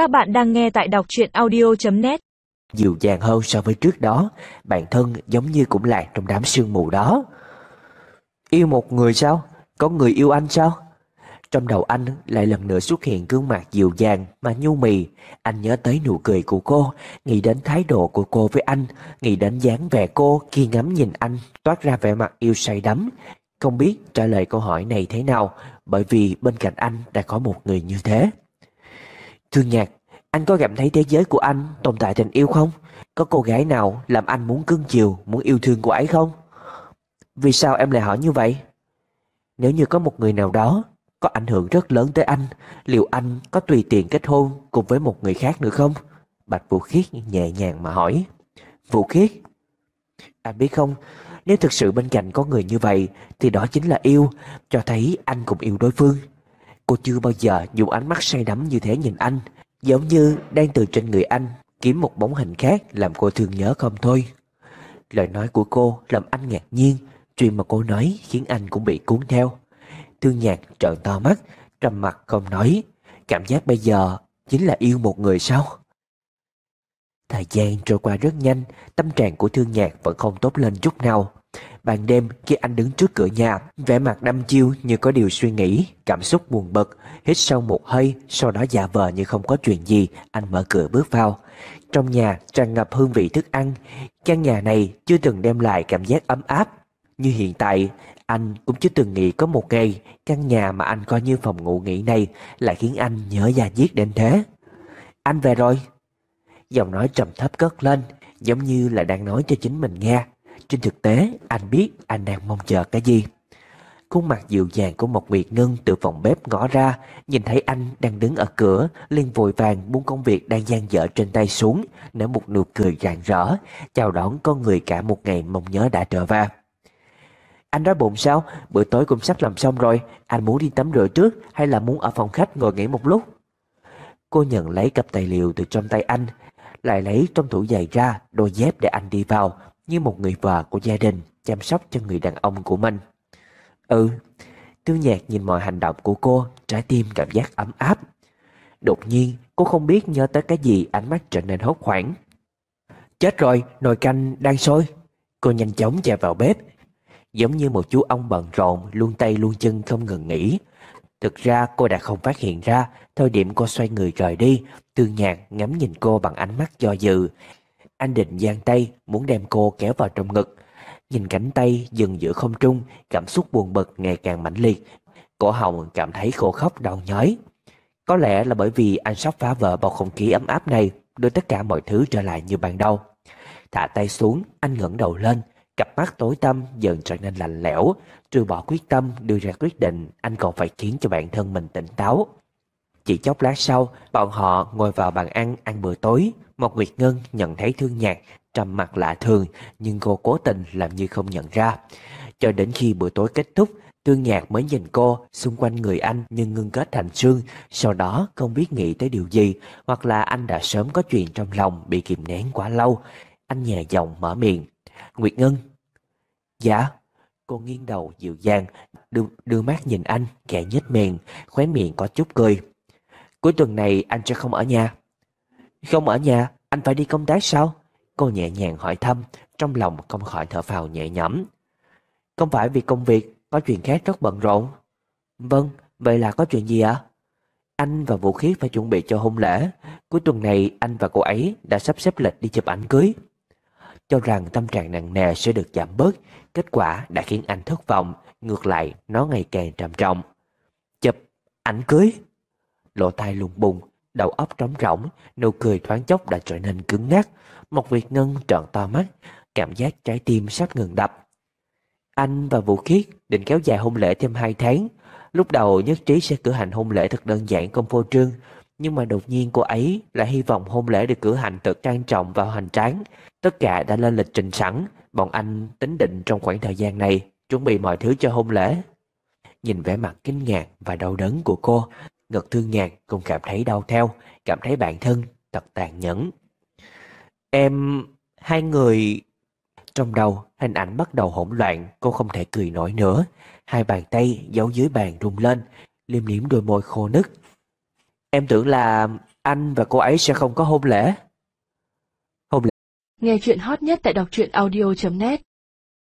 Các bạn đang nghe tại đọc truyện audio.net Dịu dàng hơn so với trước đó Bản thân giống như cũng lạc trong đám sương mù đó. Yêu một người sao? Có người yêu anh sao? Trong đầu anh lại lần nữa xuất hiện gương mặt dịu dàng mà nhu mì. Anh nhớ tới nụ cười của cô, Nghĩ đến thái độ của cô với anh, Nghĩ đến dáng vẻ cô khi ngắm nhìn anh, Toát ra vẻ mặt yêu say đắm. Không biết trả lời câu hỏi này thế nào, Bởi vì bên cạnh anh đã có một người như thế. Thương nhạc Anh có cảm thấy thế giới của anh tồn tại tình yêu không? Có cô gái nào làm anh muốn cưng chiều Muốn yêu thương cô ấy không? Vì sao em lại hỏi như vậy? Nếu như có một người nào đó có ảnh hưởng rất lớn tới anh, liệu anh có tùy tiện kết hôn cùng với một người khác nữa không? Bạch Vũ Khiết nhẹ nhàng mà hỏi. Vũ Khiết, anh biết không, nếu thực sự bên cạnh có người như vậy thì đó chính là yêu, cho thấy anh cũng yêu đối phương. Cô chưa bao giờ dùng ánh mắt say đắm như thế nhìn anh, giống như đang từ trên người anh kiếm một bóng hình khác làm cô thương nhớ không thôi. Lời nói của cô làm anh ngạc nhiên, chuyện mà cô nói khiến anh cũng bị cuốn theo. Thương nhạc trợn to mắt, trầm mặt không nói. Cảm giác bây giờ chính là yêu một người sao? Thời gian trôi qua rất nhanh, tâm trạng của thương nhạc vẫn không tốt lên chút nào. Ban đêm khi anh đứng trước cửa nhà, vẻ mặt đăm chiêu như có điều suy nghĩ, cảm xúc buồn bực, hít sâu một hơi, sau đó giả vờ như không có chuyện gì, anh mở cửa bước vào. Trong nhà tràn ngập hương vị thức ăn, căn nhà này chưa từng đem lại cảm giác ấm áp. Như hiện tại, anh cũng chưa từng nghĩ có một ngày căn nhà mà anh coi như phòng ngủ nghỉ này lại khiến anh nhớ già giết đến thế. Anh về rồi. Giọng nói trầm thấp cất lên, giống như là đang nói cho chính mình nghe. Trên thực tế, anh biết anh đang mong chờ cái gì. Khuôn mặt dịu dàng của một Nguyệt Ngân từ phòng bếp ngõ ra, nhìn thấy anh đang đứng ở cửa, liền vội vàng buông công việc đang gian dở trên tay xuống, nở một nụ cười rạng rỡ, chào đón con người cả một ngày mong nhớ đã trở về. Anh đói bụng sao? Bữa tối cũng sắp làm xong rồi. Anh muốn đi tắm rửa trước hay là muốn ở phòng khách ngồi nghỉ một lúc? Cô nhận lấy cặp tài liệu từ trong tay anh, lại lấy trong tủ giày ra đôi dép để anh đi vào như một người vợ của gia đình chăm sóc cho người đàn ông của mình. Ừ, Tiêu nhạc nhìn mọi hành động của cô, trái tim cảm giác ấm áp. Đột nhiên, cô không biết nhớ tới cái gì ánh mắt trở nên hốt hoảng. Chết rồi, nồi canh đang sôi. Cô nhanh chóng chạy vào bếp, giống như một chú ong bận rộn, luôn tay luôn chân không ngừng nghỉ. Thực ra cô đã không phát hiện ra, thời điểm cô xoay người rời đi, Tương Nhạc ngắm nhìn cô bằng ánh mắt do dự. Anh định giang tay, muốn đem cô kéo vào trong ngực. Nhìn cánh tay dừng giữa không trung, cảm xúc buồn bực ngày càng mãnh liệt. Cổ họng cảm thấy khô khóc đau nhói. Có lẽ là bởi vì anh sắp phá vỡ bầu không khí ấm áp này, đưa tất cả mọi thứ trở lại như ban đầu. Thả tay xuống, anh ngẩng đầu lên, Cặp mắt tối tăm dần trở nên lạnh lẽo, trừ bỏ quyết tâm đưa ra quyết định, anh còn phải khiến cho bản thân mình tỉnh táo. Chỉ chốc lát sau, bọn họ ngồi vào bàn ăn ăn bữa tối. Một Nguyệt Ngân nhận thấy thương nhạc, trầm mặt lạ thường, nhưng cô cố tình làm như không nhận ra. Cho đến khi bữa tối kết thúc, Thương nhạc mới nhìn cô xung quanh người anh nhưng ngưng kết thành xương, sau đó không biết nghĩ tới điều gì, hoặc là anh đã sớm có chuyện trong lòng bị kìm nén quá lâu. Anh nhẹ giọng mở miệng. Nguyệt Ngân, Dạ. Cô nghiêng đầu dịu dàng, đưa, đưa mắt nhìn anh, kẻ nhếch miệng, khóe miệng có chút cười. Cuối tuần này anh sẽ không ở nhà. Không ở nhà, anh phải đi công tác sao? Cô nhẹ nhàng hỏi thăm, trong lòng không khỏi thở phào nhẹ nhõm. Không phải vì công việc, có chuyện khác rất bận rộn. Vâng, vậy là có chuyện gì ạ? Anh và Vũ Khiết phải chuẩn bị cho hôn lễ. Cuối tuần này anh và cô ấy đã sắp xếp lịch đi chụp ảnh cưới. Cho rằng tâm trạng nặng nề sẽ được giảm bớt, Kết quả đã khiến anh thất vọng, ngược lại nó ngày càng trầm trọng. Chụp ảnh cưới lỗ tai lùng bùng, đầu óc trống rỗng, nụ cười thoáng chốc đã trở nên cứng ngắc. Một Việt Ngân trợn to mắt, cảm giác trái tim sắp ngừng đập. Anh và Vũ Khiết định kéo dài hôn lễ thêm 2 tháng. Lúc đầu nhất trí sẽ cử hành hôn lễ thật đơn giản công phô trương, nhưng mà đột nhiên cô ấy lại hy vọng hôn lễ được cử hành thật trang trọng và hoành tráng. Tất cả đã lên lịch trình sẵn, bọn anh tính định trong khoảng thời gian này chuẩn bị mọi thứ cho hôn lễ. Nhìn vẻ mặt kinh ngạc và đau đớn của cô, ngực thương nhạc cũng cảm thấy đau theo, cảm thấy bản thân thật tàn nhẫn. Em, hai người... Trong đầu, hình ảnh bắt đầu hỗn loạn, cô không thể cười nổi nữa. Hai bàn tay giấu dưới bàn rung lên, liêm liếm đôi môi khô nứt. Em tưởng là anh và cô ấy sẽ không có hôn lễ. Nghe chuyện hot nhất tại đọc truyện audio.net